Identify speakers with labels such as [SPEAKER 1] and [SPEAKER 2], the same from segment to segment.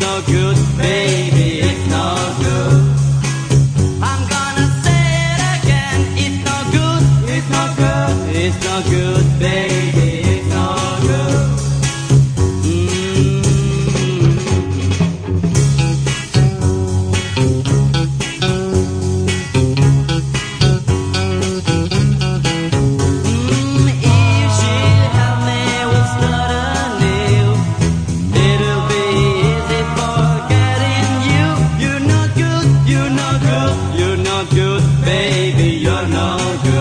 [SPEAKER 1] no good, baby, it's no good. I'm gonna say it again, it's no good, it's no good, it's no good, baby. 那那个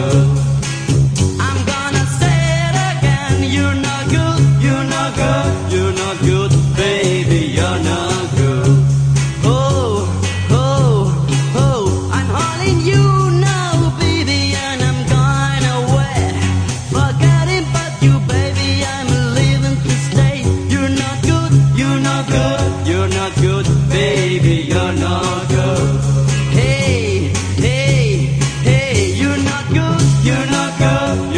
[SPEAKER 1] turn our.